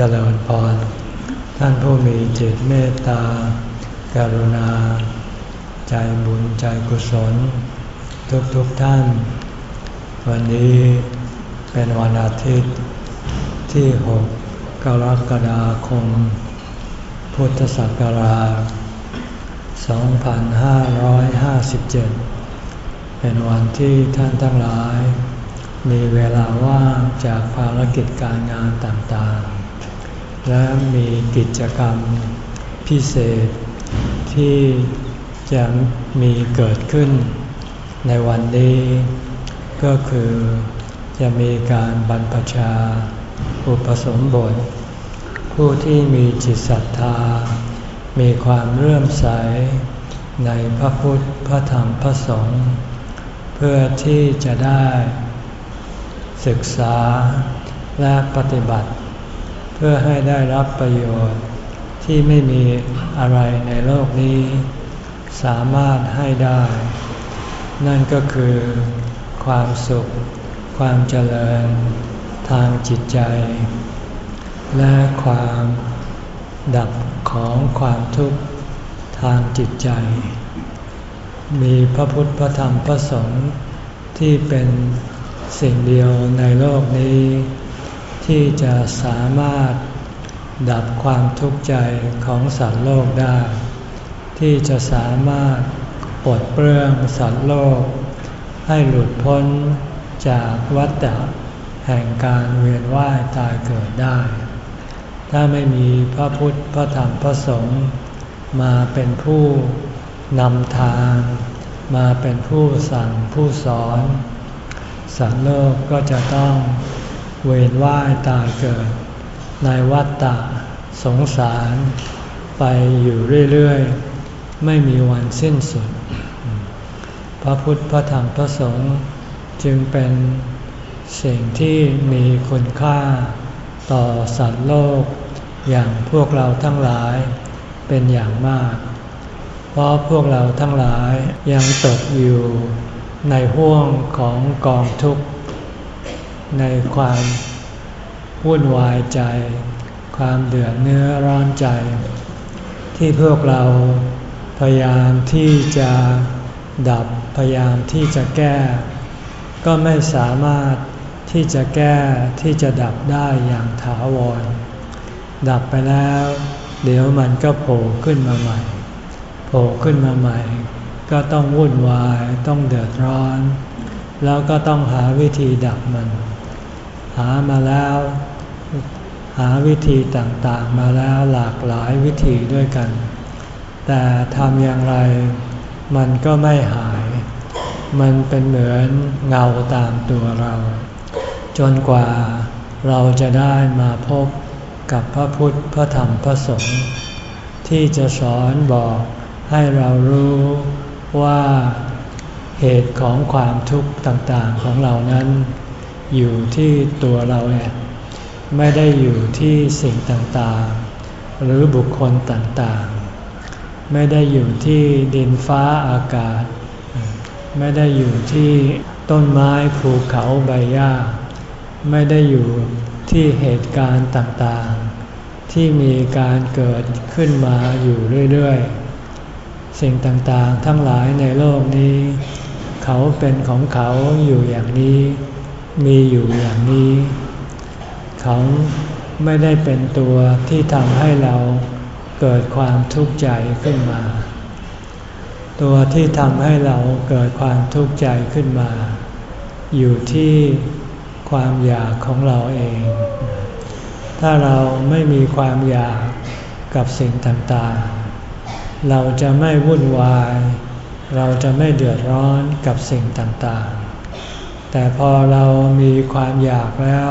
เจริญพร ท่านผู้มีจิตเมตตากรุณา ใจบุญใจกุศล ทุกทุกท่าน วันนี้เป็นวันอาทิตย์ที่ 6 กรกฎาคม พุทธศักราช 2557 เป็นวันที่ท่านทั้งหลาย มีเวลาว่างจากภารกิจการงานต่างๆ และมีกิจกรรมพิเศษที่จะมีเกิดขึ้นในวันนี้ ก็คือจะมีการบรรพชา อุปสมบท ผู้ที่มีจิตศรัทธา มีความเรื่อมใสในพระพุทธ พระธรรม พระสงฆ์เพื่อที่จะได้ ศึกษาและปฏิบัติ เพื่อให้ได้รับประโยชน์ที่ไม่มีอะไรในโลกนี้ สามารถให้ได้ นั่นก็คือ ความสุข ความเจริญ ทางจิตใจ และความดับของความทุกข์ทางจิตใจ มีพระพุทธพระธรรมพระสงฆ์ที่เป็นสิ่งเดียวในโลกนี้ ที่จะสามารถดับความทุกข์ใจของสัตว์โลกได้ ที่จะสามารถปลดเปลื้องสัตว์โลก ให้หลุดพ้นจากวัฏฏะแห่งการเวียนว่ายตายเกิดได้ ถ้าไม่มีพระพุทธพระธรรมพระสงฆ์มาเป็นผู้นำทาง มาเป็นผู้สั่งผู้สอน สัตว์โลกก็จะต้อง เวียนว่ายตายเกิด ในวัฏฏะสงสาร ไปอยู่เรื่อยๆ ไม่มีวันสิ้นสุด พระพุทธพระธรรมพระสงฆ์จึงเป็นสิ่งที่มีคุณค่าต่อสัตว์โลก อย่างพวกเราทั้งหลายเป็นอย่างมาก เพราะพวกเราทั้งหลายยังตกอยู่ในห่วงของกองทุกข์ ในความวุ่นวายใจ ความเดือดเนื้อร้อนใจ ที่พวกเราพยายามที่จะดับพยายามที่จะแก้ ก็ไม่สามารถที่จะแก้ที่จะดับได้อย่างถาวร ดับไปแล้ว เดี๋ยวมันก็โผล่ขึ้นมาใหม่โผล่ขึ้นมาใหม่ ก็ต้องวุ่นวายต้องเดือดร้อน แล้วก็ต้องหาวิธีดับมัน หามาแล้ว หาวิธีต่างๆมาแล้วหลากหลายวิธีด้วยกัน แต่ทำอย่างไรมันก็ไม่หาย มันเป็นเหมือนเงาตามตัวเรา จนกว่าเราจะได้มาพบกับพระพุทธพระธรรมพระสงฆ์ที่จะสอนบอกให้เรารู้ว่าเหตุของความทุกข์ต่างๆของเรานั้น อยู่ที่ตัวเราเองไม่ได้อยู่ที่สิ่งต่างๆ หรือบุคคลต่างๆ ไม่ได้อยู่ที่ดินฟ้าอากาศ ไม่ได้อยู่ที่ต้นไม้ภูเขาใบหญ้า ไม่ได้อยู่ที่เหตุการณ์ต่างๆ ที่มีการเกิดขึ้นมาอยู่เรื่อยๆ สิ่งต่างๆ ทั้งหลายในโลกนี้ เขาเป็นของเขาอยู่อย่างนี้ มีอยู่อย่างนี้ เขาไม่ได้เป็นตัวที่ทำให้เราเกิดความทุกข์ใจขึ้นมา ตัวที่ทำให้เราเกิดความทุกข์ใจขึ้นมา อยู่ที่ความอยากของเราเอง ถ้าเราไม่มีความอยากกับสิ่งต่างๆ เราจะไม่วุ่นวาย เราจะไม่เดือดร้อนกับสิ่งต่างๆ แต่พอเรามีความอยากแล้ว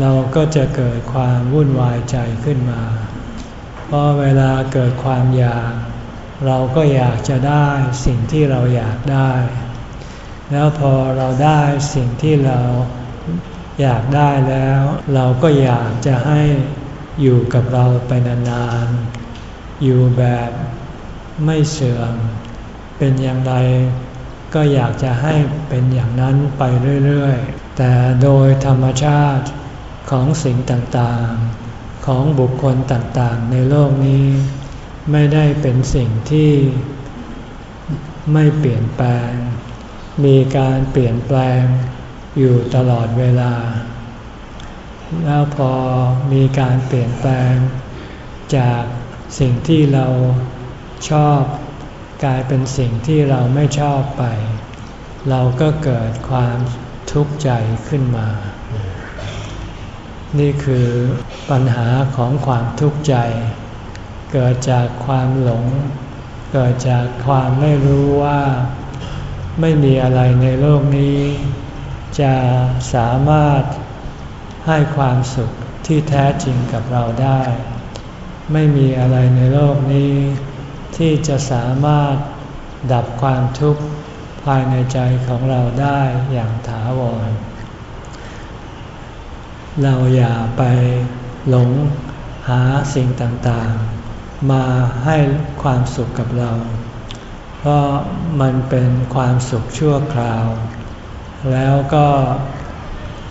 เราก็จะเกิดความวุ่นวายใจขึ้นมา เพราะเวลาเกิดความอยาก เราก็อยากจะได้สิ่งที่เราอยากได้ แล้วพอเราได้สิ่งที่เราอยากได้แล้ว เราก็อยากจะให้อยู่กับเราไปนานๆอยู่แบบไม่เสื่อมเป็นอย่างไร ก็อยากจะให้เป็นอย่างนั้นไปเรื่อยๆ แต่โดยธรรมชาติของสิ่งต่างๆ ของบุคคลต่างๆ ในโลกนี้ ไม่ได้เป็นสิ่งที่ไม่เปลี่ยนแปลง มีการเปลี่ยนแปลงอยู่ตลอดเวลา แล้วพอมีการเปลี่ยนแปลงจากสิ่งที่เราชอบ กลายเป็นสิ่งที่เราไม่ชอบไป เราก็เกิดความทุกข์ใจขึ้นมา นี่คือปัญหาของความทุกข์ใจ เกิดจากความหลง เกิดจากความไม่รู้ว่าไม่มีอะไรในโลกนี้ จะสามารถให้ความสุขที่แท้จริงกับเราได้ ไม่มีอะไรในโลกนี้ ที่จะสามารถดับความทุกข์ภายในใจของเราได้อย่างถาวร เราอย่าไปหลงหาสิ่งต่างๆ มาให้ความสุขกับเรา เพราะมันเป็นความสุขชั่วคราว แล้วก็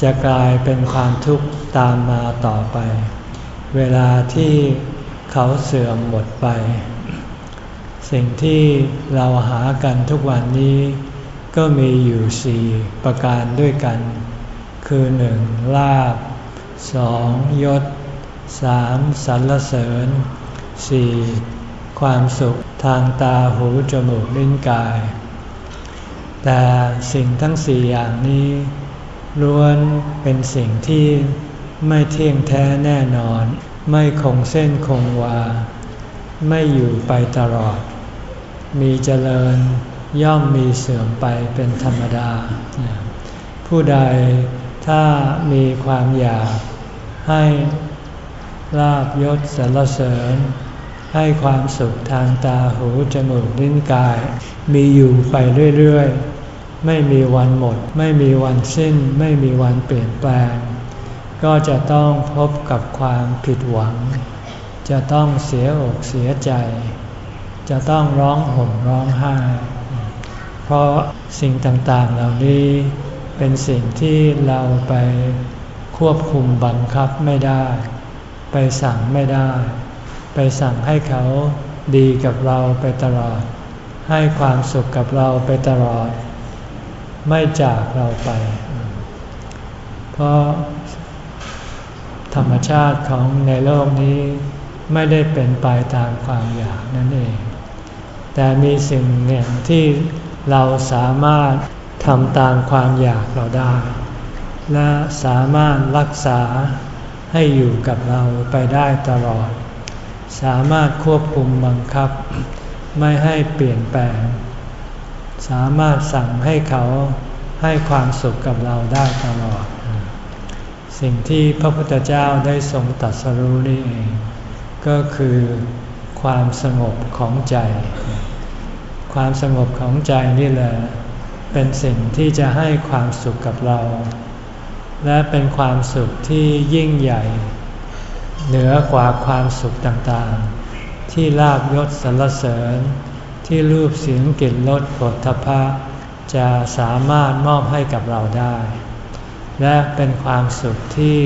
จะกลายเป็นความทุกข์ตามมาต่อไป เวลาที่เขาเสื่อมหมดไป สิ่งที่เราหากันทุกวันนี้ ก็มีอยู่สี่ประการด้วยกัน คือหนึ่งลาบสองยศสามสรรเสริญสี่ความสุขทางตาหูจมูกลิ้นกาย แต่สิ่งทั้งสี่อย่างนี้ ล้วนเป็นสิ่งที่ไม่เที่ยงแท้แน่นอน ไม่คงเส้นคงวา ไม่อยู่ไปตลอด มีเจริญย่อมมีเสื่อมไปเป็นธรรมดา ผู้ใดถ้ามีความอยากให้ลาบยศสรรเสริญ ให้ความสุขทางตาหูจมูกลิ้นกาย มีอยู่ไปเรื่อยๆ ไม่มีวันหมด ไม่มีวันสิ้น ไม่มีวันเปลี่ยนแปลง ก็จะต้องพบกับความผิดหวัง จะต้องเสียอกเสียใจ จะต้องร้องห่มร้องไห้ เพราะสิ่งต่างๆเหล่านี้เป็นสิ่งที่เราไปควบคุมบังคับไม่ได้ ไปสั่งไม่ได้ ไปสั่งให้เขาดีกับเราไปตลอด ให้ความสุขกับเราไปตลอด ไม่จากเราไป เพราะธรรมชาติของในโลกนี้ไม่ได้เป็นไปตามความอยากนั่นเอง แต่มีสิ่งหนึ่งที่เราสามารถทำตามความอยากเราได้ และสามารถรักษาให้อยู่กับเราไปได้ตลอด สามารถควบคุมบังคับ ไม่ให้เปลี่ยนแปลง สามารถสั่งให้เขาให้ความสุขกับเราได้ตลอด สิ่งที่พระพุทธเจ้าได้ทรงตัดสรู้นี่เอง ก็คือ ความสงบของใจ ความสงบของใจนี่แหละเป็นสิ่งที่จะให้ความสุขกับเรา และเป็นความสุขที่ยิ่งใหญ่ เหนือกว่าความสุขต่างๆ ที่ลาบยศสรรเสริญ ที่รูปเสียงกลิ่นรสผลทพะจะสามารถมอบให้กับเราได้ และเป็นความสุขที่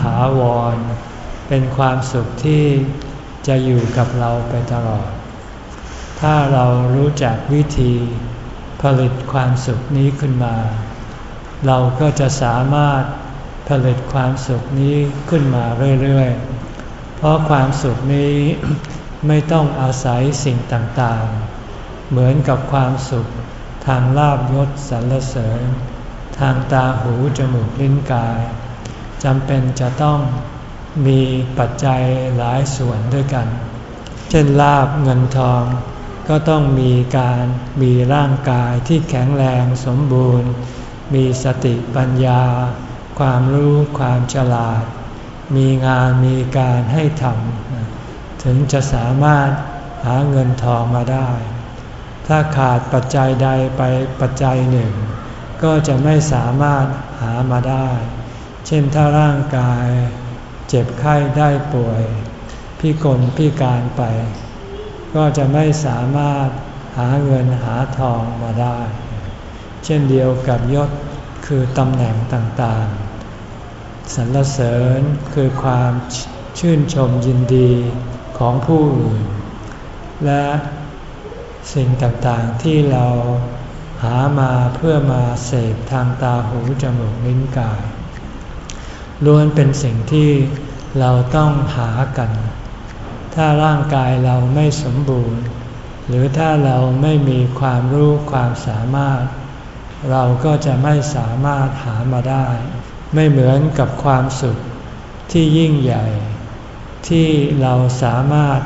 ถาวร เป็นความสุขที่ จะอยู่กับเราไปตลอด ถ้าเรารู้จักวิธีผลิตความสุขนี้ขึ้นมา เราก็จะสามารถผลิตความสุขนี้ขึ้นมาเรื่อยๆ เพราะความสุขนี้ไม่ต้องอาศัยสิ่งต่างๆ เหมือนกับความสุขทางลาบยศสรรเสริญ ทางตาหูจมูกลิ้นกายจำเป็นจะต้อง มีปัจจัยหลายส่วนด้วยกัน เช่นลาบเงินทอง ก็ต้องมีการมีร่างกายที่แข็งแรงสมบูรณ์ มีสติปัญญา ความรู้ความฉลาด มีงานมีการให้ทำถึงจะสามารถหาเงินทองมาได้ ถ้าขาดปัจจัยใดไปปัจจัยหนึ่ง ก็จะไม่สามารถหามาได้ เช่นถ้าร่างกาย เจ็บไข้ได้ป่วย พิกลพิการไป ก็จะไม่สามารถหาเงินหาทองมาได้ เช่นเดียวกับยศคือตำแหน่งต่างๆ สรรเสริญคือความชื่นชมยินดีของผู้อื่น และสิ่งต่างๆที่เราหามาเพื่อมาเสพทางตาหูจมูกลิ้นกาย ล้วนเป็นสิ่งที่เราต้องหากัน ถ้าร่างกายเราไม่สมบูรณ์ หรือถ้าเราไม่มีความรู้ความสามารถ เราก็จะไม่สามารถหามาได้ ไม่เหมือนกับความสุขที่ยิ่งใหญ่ ที่เราสามารถ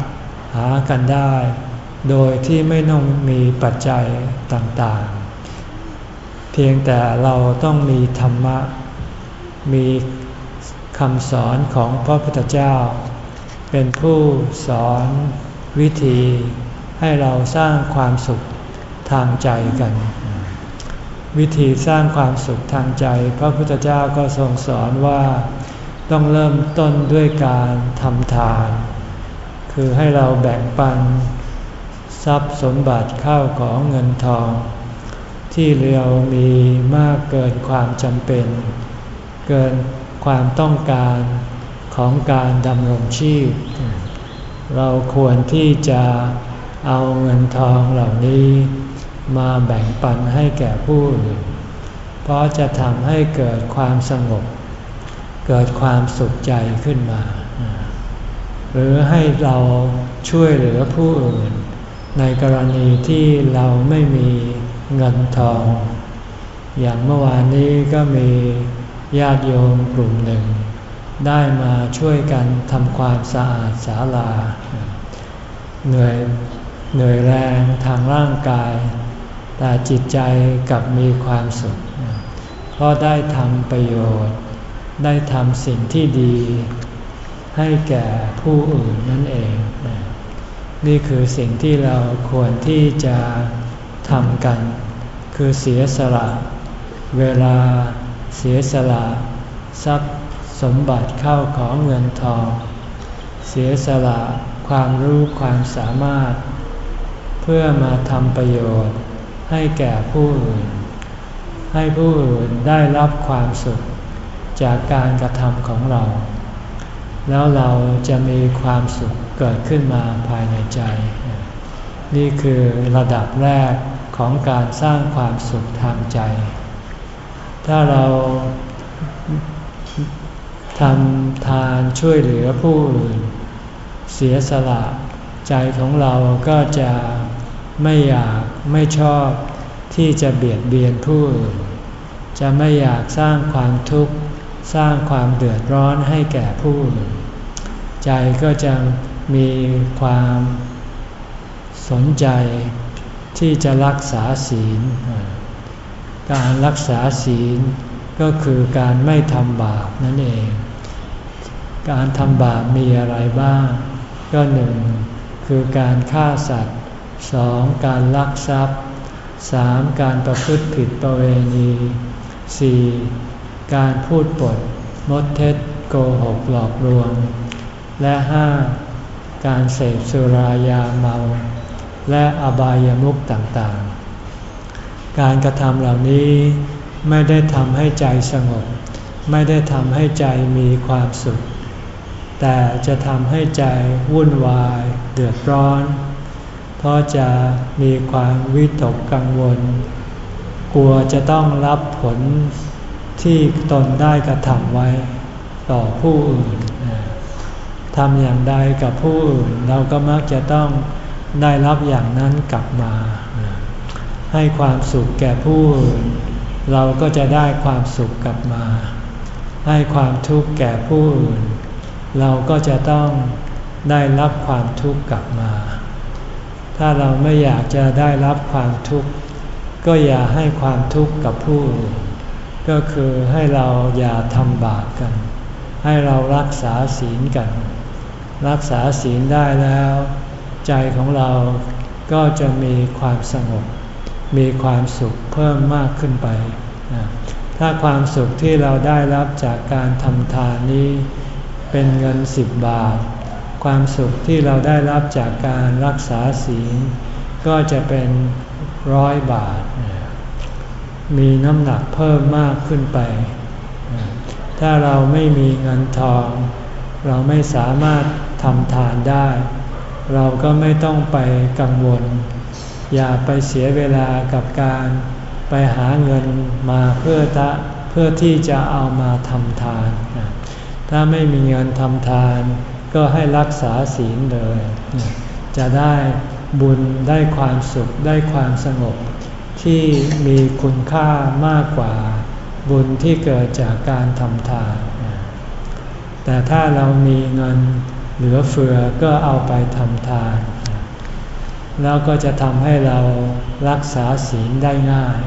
หากันได้ โดยที่ไม่ต้องมีปัจจัยต่างๆ เพียงแต่เราต้องมีธรรมะ มีำสอนของพระพุทธเจ้า เป็นผู้สอนวิธีให้เราสร้างความสุขทางใจกัน วิธีสร้างความสุขทางใจ พระพุทธเจ้าก็ทรงสอนว่าต้องเริ่มต้นด้วยการทำทาน คือให้เราแบ่งปัน ทรัพย์สมบัติเข้าของเงินทอง ที่เรามีมากเกินความจำเป็น เกิน ความต้องการของการดำรงชีพ เราควรที่จะเอาเงินทองเหล่านี้มาแบ่งปันให้แก่ผู้อื่น เพราะจะทำให้เกิดความสงบ เกิดความสุขใจขึ้นมา หรือให้เราช่วยเหลือผู้อื่น ในกรณีที่เราไม่มีเงินทอง อย่างเมื่อวานนี้ก็มี ญาติโยมกลุ่มหนึ่ง ได้มาช่วยกันทำความสะอาดศาลา เหนื่อยเหนื่อยแรงทางร่างกาย แต่จิตใจกลับมีความสุข เพราะได้ทำประโยชน์ ได้ทำสิ่งที่ดี ให้แก่ผู้อื่นนั่นเอง นี่คือสิ่งที่เราควรที่จะทำกัน คือเสียสละ เวลา เสียสละทรัพย์สมบัติเข้าของเงินทอง เสียสละความรู้ความสามารถ เพื่อมาทำประโยชน์ให้แก่ผู้อื่น ให้ผู้อื่นได้รับความสุขจากการกระทำของเรา แล้วเราจะมีความสุขเกิดขึ้นมาภายในใจ นี่คือระดับแรกของการสร้างความสุขทางใจ ถ้าเราทำทานช่วยเหลือผู้อื่น เสียสละใจของเราก็จะไม่อยากไม่ชอบที่จะเบียดเบียนผู้อื่น จะไม่อยากสร้างความทุกข์สร้างความเดือดร้อนให้แก่ผู้อื่น ใจก็จะมีความสนใจที่จะรักษาศีล การรักษาศีลก็คือการไม่ทำบาปนั่นเอง การทำบาปมีอะไรบ้าง ก็หนึ่งคือการฆ่าสัตว์สองการลักทรัพย์สามการประพฤติผิดประเวณีสี่การพูดปดมดเท็จโกหกหลอกลวง และห้าการเสพสุรายาเมา และอบายามุขต่างๆ การกระทำเหล่านี้ไม่ได้ทำให้ใจสงบ ไม่ได้ทำให้ใจมีความสุข แต่จะทำให้ใจวุ่นวาย เดือดร้อน เพราะจะมีความวิตกกังวล กลัวจะต้องรับผลที่ตนได้กระทำไว้ต่อผู้อื่นทำอย่างใดกับผู้อื่น เราก็มักจะต้องได้รับอย่างนั้นกลับมา ให้ความสุขแก่ผู้อื่นเราก็จะได้ความสุขกลับมา ให้ความทุกข์แก่ผู้อื่น เราก็จะต้องได้รับความทุกข์กลับมา ถ้าเราไม่อยากจะได้รับความทุกข์ ก็อย่าให้ความทุกข์กับผู้อื่น ก็คือให้เราอย่าทำบาปกัน ให้เรารักษาศีลกัน รักษาศีลได้แล้ว ใจของเราก็จะมีความสงบ มีความสุขเพิ่มมากขึ้นไป ถ้าความสุขที่เราได้รับจากการทำทานนี้ เป็นเงินสิบบาท ความสุขที่เราได้รับจากการรักษาศีลก็จะเป็นร้อยบาท มีน้ำหนักเพิ่มมากขึ้นไป ถ้าเราไม่มีเงินทอง เราไม่สามารถทำทานได้ เราก็ไม่ต้องไปกังวล อย่าไปเสียเวลากับการไปหาเงินมาเพื่อตะเพื่อที่จะเอามาทำทาน ถ้าไม่มีเงินทำทาน ก็ให้รักษาศีลเลย จะได้บุญได้ความสุขได้ความสงบ ที่มีคุณค่ามากกว่าบุญที่เกิดจากการทำทาน แต่ถ้าเรามีเงินเหลือเฟือก็เอาไปทำทาน แล้วก็จะทำให้เรารักษาศีลได้ง่าย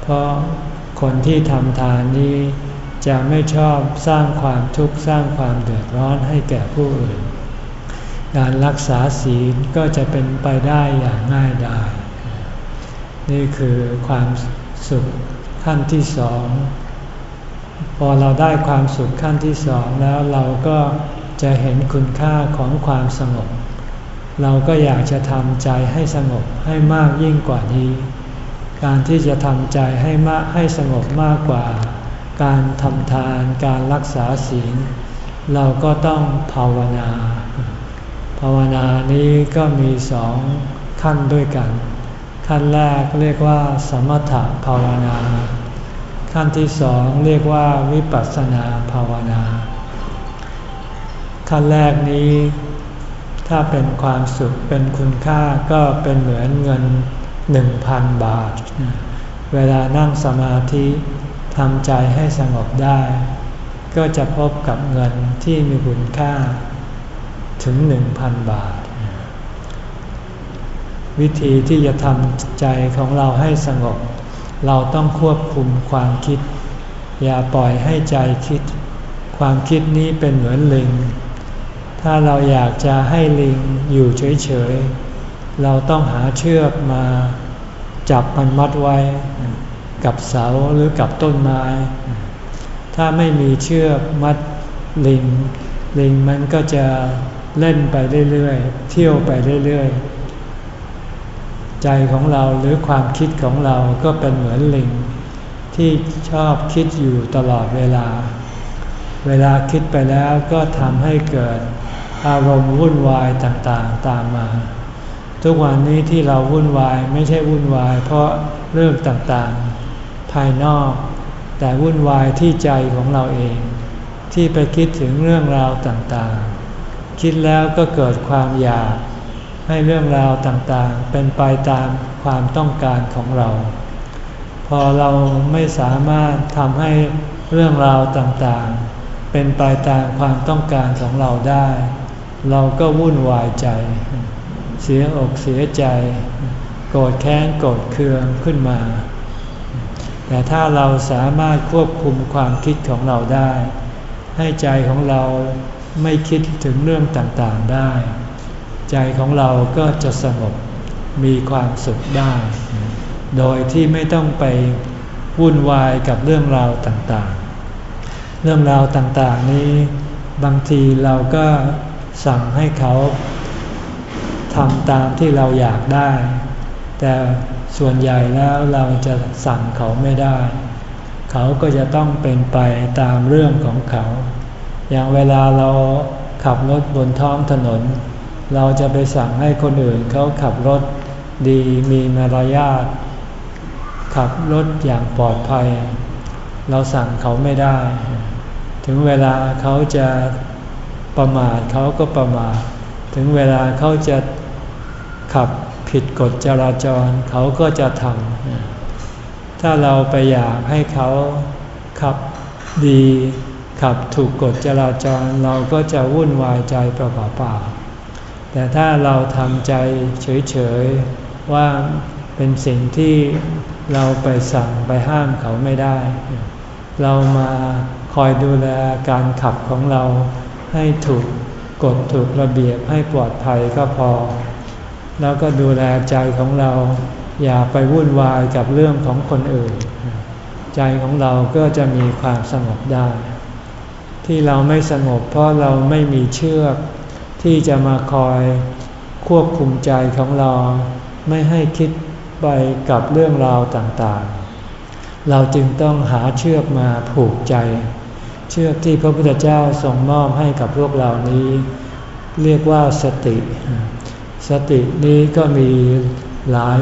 เพราะคนที่ทำทานนี้ จะไม่ชอบสร้างความทุกข์สร้างความเดือดร้อนให้แก่ผู้อื่น การรักษาศีลก็จะเป็นไปได้อย่างง่ายดายนี่คือความสุขขั้นที่สอง พอเราได้ความสุขขั้นที่สองแล้วเราก็จะเห็นคุณค่าของความสงบ เราก็อยากจะทำใจให้สงบให้มากยิ่งกว่านี้ การที่จะทำใจให้มากให้สงบมากกว่า การทำทานการรักษาศีล เราก็ต้องภาวนา ภาวนานี้ก็มีสองขั้นด้วยกัน ขั้นแรกเรียกว่า สมถภาวนา ขั้นที่สองเรียกว่าวิปัสสนาภาวนา ขั้นแรกนี้ ถ้าเป็นความสุขเป็นคุณค่าก็เป็นเหมือนเงินหนึ่งพันบาท เวลานั่งสมาธิทำใจให้สงบได้ ก็จะพบกับเงินที่มีคุณค่าถึงหนึ่งพันบาท วิธีที่จะทำใจของเราให้สงบ เราต้องควบคุมความคิด อย่าปล่อยให้ใจคิด ความคิดนี้เป็นเหมือนลิง ถ้าเราอยากจะให้ลิงอยู่เฉยๆ เราต้องหาเชือกมาจับมันมัดไว้ กับเสาหรือกับต้นไม้ ถ้าไม่มีเชือกมัดลิง ลิงมันก็จะเล่นไปเรื่อยๆ เที่ยวไปเรื่อยๆ ใจของเราหรือความคิดของเราก็เป็นเหมือนลิง ที่ชอบคิดอยู่ตลอดเวลาเวลาคิดไปแล้วก็ทำให้เกิด อารมณ์วุ่นวายต่างๆตามมา ทุกวันนี้ที่เราวุ่นวายไม่ใช่วุ่นวาย เพราะเรื่องต่างๆ ภายนอก แต่วุ่นวายที่ใจของเราเอง ที่ไปคิดถึงเรื่องราวต่างๆ คิดแล้วก็เกิดความอยาก ให้เรื่องราวต่างๆ เป็นไปตามความต้องการของเรา พอเราไม่สามารถทำให้เรื่องราวต่างๆ เป็นไปตามความต้องการของเราได้ เราก็วุ่นวายใจ เสียอกเสียใจ โกรธแค้นโกรธเคืองขึ้นมา แต่ถ้าเราสามารถควบคุมความคิดของเราได้ ให้ใจของเราไม่คิดถึงเรื่องต่างๆได้ ใจของเราก็จะสงบมีความสุขได้ โดยที่ไม่ต้องไปวุ่นวายกับเรื่องราวต่างๆ เรื่องราวต่างๆนี้ บางทีเราก็ สั่งให้เขาทำตามที่เราอยากได้ แต่ส่วนใหญ่แล้วเราจะสั่งเขาไม่ได้ เขาก็จะต้องเป็นไปตามเรื่องของเขา อย่างเวลาเราขับรถบนท้องถนน เราจะไปสั่งให้คนอื่นเขาขับรถดีมีมารยาทขับรถอย่างปลอดภัย เราสั่งเขาไม่ได้ ถึงเวลาเขาจะ ประมาทเขาก็ประมาทถึงเวลาเขาจะขับผิดกฎจราจรเขาก็จะทำถ้าเราไปอยากให้เขาขับดีขับถูกกฎจราจรเราก็จะวุ่นวายใจเปล่าๆแต่ถ้าเราทำใจเฉยๆว่าเป็นสิ่งที่เราไปสั่งไปห้ามเขาไม่ได้ เรามาคอยดูแลการขับของเรา ให้ถูกกฎถูกระเบียบให้ปลอดภัยก็พอ แล้วก็ดูแลใจของเรา อย่าไปวุ่นวายกับเรื่องของคนอื่น ใจของเราก็จะมีความสงบได้ ที่เราไม่สงบเพราะเราไม่มีเชือกที่จะมาคอยควบคุมใจของเรา ไม่ให้คิดไปกับเรื่องราวต่างๆ เราจึงต้องหาเชือกมาผูกใจ เชือกที่พระพุทธเจ้าทรงมอบให้กับพวกเรานี้ เรียกว่าสติ สตินี้ก็มีหลาย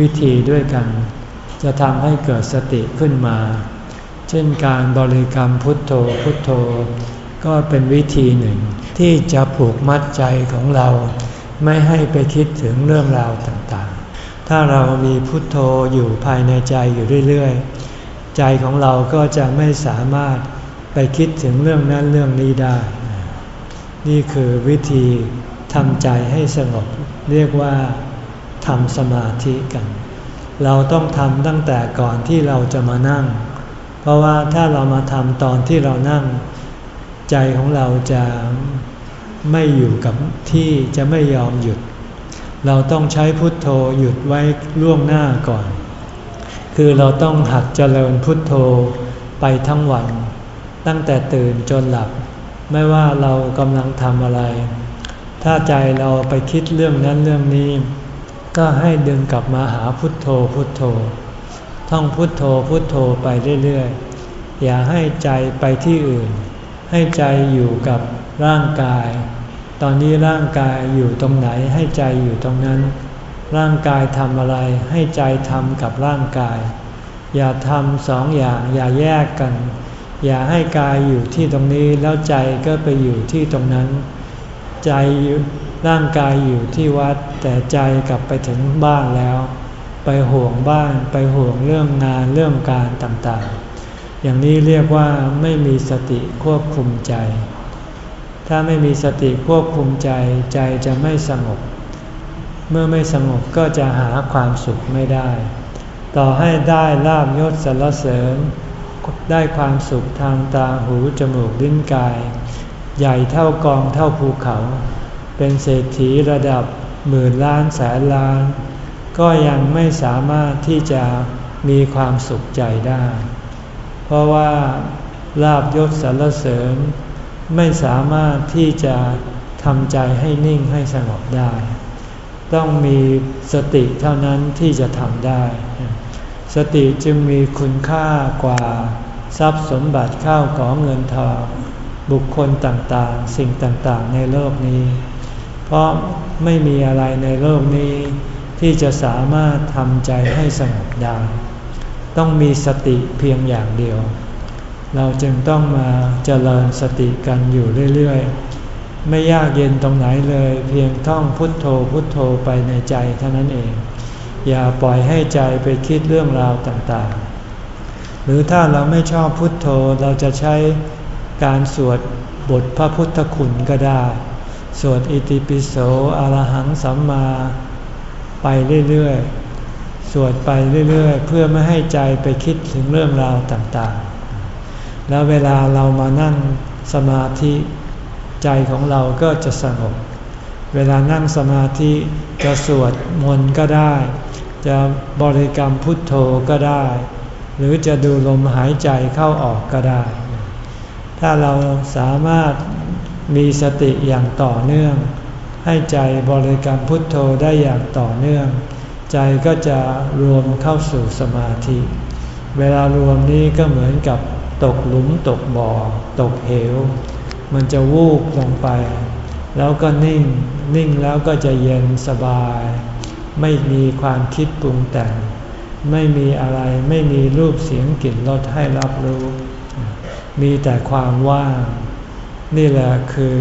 วิธีด้วยกัน จะทำให้เกิดสติขึ้นมา เช่นการบริกรรมพุทโธพุทโธ ก็เป็นวิธีหนึ่ง ที่จะผูกมัดใจของเรา ไม่ให้ไปคิดถึงเรื่องราวต่างๆ ถ้าเรามีพุทโธอยู่ภายในใจอยู่เรื่อยๆ ใจของเราก็จะไม่สามารถ ไปคิดถึงเรื่องนั้นเรื่องนี้ได้ นี่คือวิธีทำใจให้สงบ เรียกว่าทำสมาธิกัน เราต้องทำตั้งแต่ก่อนที่เราจะมานั่ง เพราะว่าถ้าเรามาทำตอนที่เรานั่ง ใจของเราจะไม่อยู่กับที่จะไม่ยอมหยุด เราต้องใช้พุทโธหยุดไว้ล่วงหน้าก่อน คือเราต้องหัดเจริญพุทโธไปทั้งวัน ตั้งแต่ตื่นจนหลับ ไม่ว่าเรากำลังทำอะไร ถ้าใจเราไปคิดเรื่องนั้นเรื่องนี้ ก็ให้ดึงกลับมาหาพุทโธพุทโธ ท่องพุทโธพุทโธไปเรื่อยๆ อย่าให้ใจไปที่อื่น ให้ใจอยู่กับร่างกาย ตอนนี้ร่างกายอยู่ตรงไหนให้ใจอยู่ตรงนั้น ร่างกายทำอะไรให้ใจทำกับร่างกาย อย่าทำสองอย่างอย่าแยกกัน อย่าให้กายอยู่ที่ตรงนี้แล้วใจก็ไปอยู่ที่ตรงนั้น ใจร่างกายอยู่ที่วัด แต่ใจกลับไปถึงบ้านแล้ว ไปห่วงบ้านไปห่วงเรื่องงานเรื่องการต่างๆ อย่างนี้เรียกว่าไม่มีสติควบคุมใจ ถ้าไม่มีสติควบคุมใจใจจะไม่สงบ เมื่อไม่สงบก็จะหาความสุขไม่ได้ ต่อให้ได้ลาบยศสรรเสริญ ได้ความสุขทางตาหูจมูกลิ้นกาย ใหญ่เท่ากองเท่าภูเขา เป็นเศรษฐีระดับหมื่นล้านแสนล้าน ก็ยังไม่สามารถที่จะมีความสุขใจได้ เพราะว่าลาบยศสรรเสริญ ไม่สามารถที่จะทำใจให้นิ่งให้สงบได้ ต้องมีสติเท่านั้นที่จะทำได้ สติจึงมีคุณค่ากว่าทรัพย์สมบัติข้าวของเงินทองบุคคลต่างๆ สิ่งต่างๆ ในโลกนี้ เพราะไม่มีอะไรในโลกนี้ ที่จะสามารถทำใจให้สงบได้ ต้องมีสติเพียงอย่างเดียว เราจึงต้องมาเจริญสติกันอยู่เรื่อยๆ ไม่ยากเย็นตรงไหนเลย เพียงท่องพุทโธพุทโธไปในใจเท่านั้นเอง อย่าปล่อยให้ใจไปคิดเรื่องราวต่างๆ หรือถ้าเราไม่ชอบพุทโธเราจะใช้การสวดบทพระพุทธคุณก็ได้ สวดอิติปิโสอรหังสัมมา ไปเรื่อยๆ สวดไปเรื่อยๆ เพื่อไม่ให้ใจไปคิดถึงเรื่องราวต่างๆ แล้วเวลาเรามานั่งสมาธิใจของเราก็จะสงบ เวลานั่งสมาธิจะสวดมนต์ก็ได้ จะบริกรรมพุทโธก็ได้ หรือจะดูลมหายใจเข้าออกก็ได้ ถ้าเราสามารถมีสติอย่างต่อเนื่อง ให้ใจบริกรรมพุทโธได้อย่างต่อเนื่อง ใจก็จะรวมเข้าสู่สมาธิ เวลารวมนี้ก็เหมือนกับตกหลุมตกบ่อ ตกเหว มันจะวูบลงไป แล้วก็นิ่ง นิ่งแล้วก็จะเย็นสบาย ไม่มีความคิดปรุงแต่ง ไม่มีอะไรไม่มีรูปเสียงกลิ่นรสให้รับรู้ มีแต่ความว่าง นี่แหละคือ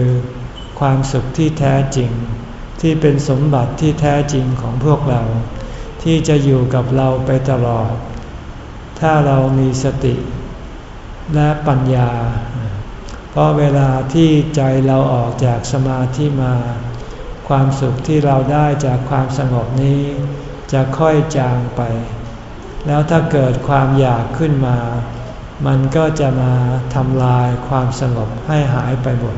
ความสุขที่แท้จริง ที่เป็นสมบัติที่แท้จริงของพวกเรา ที่จะอยู่กับเราไปตลอด ถ้าเรามีสติและปัญญา เพราะเวลาที่ใจเราออกจากสมาธิมา ความสุขที่เราได้จากความสงบนี้ จะค่อยจางไป แล้วถ้าเกิดความอยากขึ้นมา มันก็จะมาทำลายความสงบให้หายไปหมด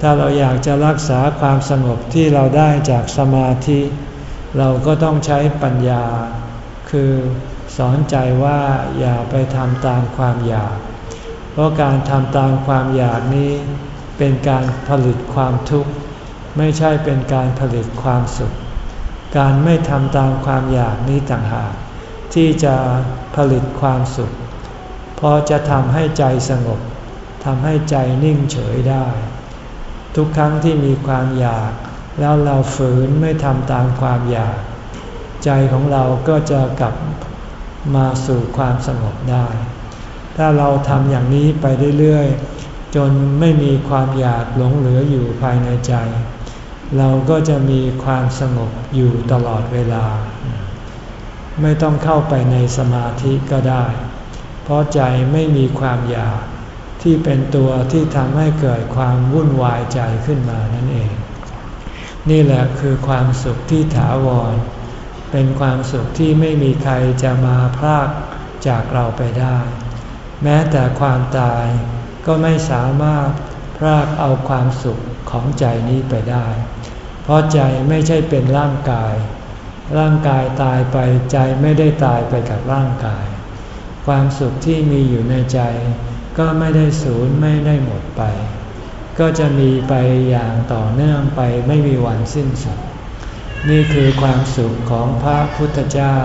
ถ้าเราอยากจะรักษาความสงบที่เราได้จากสมาธิ เราก็ต้องใช้ปัญญา คือสอนใจว่าอย่าไปทำตามความอยาก เพราะการทำตามความอยากนี้ เป็นการผลิตความทุกข์ ไม่ใช่เป็นการผลิตความสุข การไม่ทำตามความอยากนี้ต่างหาก ที่จะผลิตความสุข เพราะจะทำให้ใจสงบทำให้ใจนิ่งเฉยได้ ทุกครั้งที่มีความอยาก แล้วเราฝืนไม่ทำตามความอยาก ใจของเราก็จะกลับมาสู่ความสงบได้ ถ้าเราทำอย่างนี้ไปเรื่อยๆ จนไม่มีความอยากหลงเหลืออยู่ภายในใจ เราก็จะมีความสงบอยู่ตลอดเวลา ไม่ต้องเข้าไปในสมาธิก็ได้ เพราะใจไม่มีความอยากที่เป็นตัวที่ทำให้เกิดความวุ่นวายใจขึ้นมานั่นเอง นี่แหละคือความสุขที่ถาวร เป็นความสุขที่ไม่มีใครจะมาพรากจากเราไปได้ แม้แต่ความตายก็ไม่สามารถพรากเอาความสุขของใจนี้ไปได้ เพราะใจไม่ใช่เป็นร่างกาย ร่างกายตายไปใจไม่ได้ตายไปกับร่างกาย ความสุขที่มีอยู่ในใจ ก็ไม่ได้สูญไม่ได้หมดไป ก็จะมีไปอย่างต่อเนื่องไปไม่มีวันสิ้นสุด นี่คือความสุขของพระพุทธเจ้า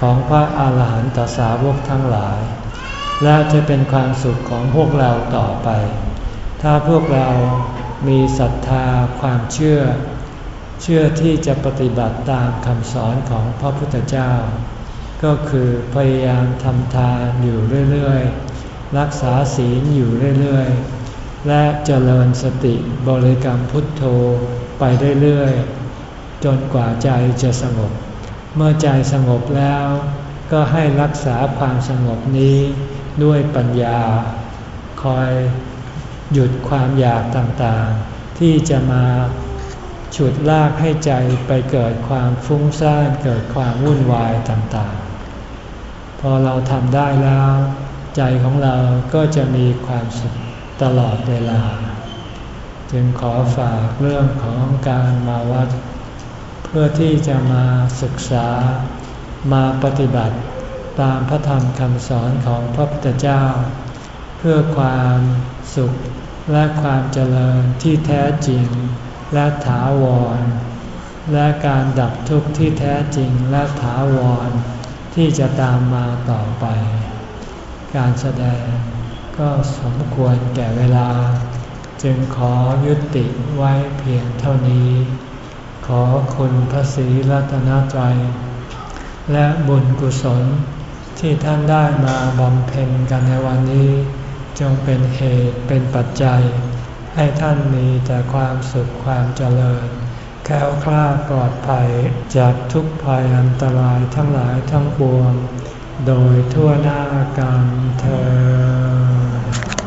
ของพระอาหารหันตสาวกทั้งหลาย และจะเป็นความสุขของพวกเราต่อไป ถ้าพวกเรามีศรัทธาความเชื่อ เชื่อที่จะปฏิบัติตามคำสอนของพระพุทธเจ้า ก็คือพยายามทำทานอยู่เรื่อยๆ รักษาศีลอยู่เรื่อยๆ และเจริญสติบริกรรมพุทโธไปเรื่อยๆ จนกว่าใจจะสงบ เมื่อใจสงบแล้ว ก็ให้รักษาความสงบนี้ด้วยปัญญา คอยหยุดความอยากต่างๆ ที่จะมา ฉุดลากให้ใจไปเกิดความฟุ้งซ่านเกิดความวุ่นวายต่างๆ พอเราทำได้แล้ว ใจของเราก็จะมีความสุขตลอดเวลา จึงขอฝากเรื่องของการมาวัด เพื่อที่จะมาศึกษามาปฏิบัติตามพระธรรมคำสอนของพระพุทธเจ้า เพื่อความสุขและความเจริญที่แท้จริง และถาวร และการดับทุกข์ที่แท้จริงและถาวร ที่จะตามมาต่อไป การแสดงก็สมควรแก่เวลา จึงขอยุติไว้เพียงเท่านี้ ขอคุณพระศรีรัตนตรัย และบุญกุศลที่ท่านได้มาบำเพ็ญกันในวันนี้ จงเป็นเหตุเป็นปัจจัย ให้ท่านมีแต่ความสุขความเจริญ แค้วคลาดปลอดภัยจากทุกภัยอันตรายทั้งหลายทั้งปวง โดยทั่วหน้ากันเธอ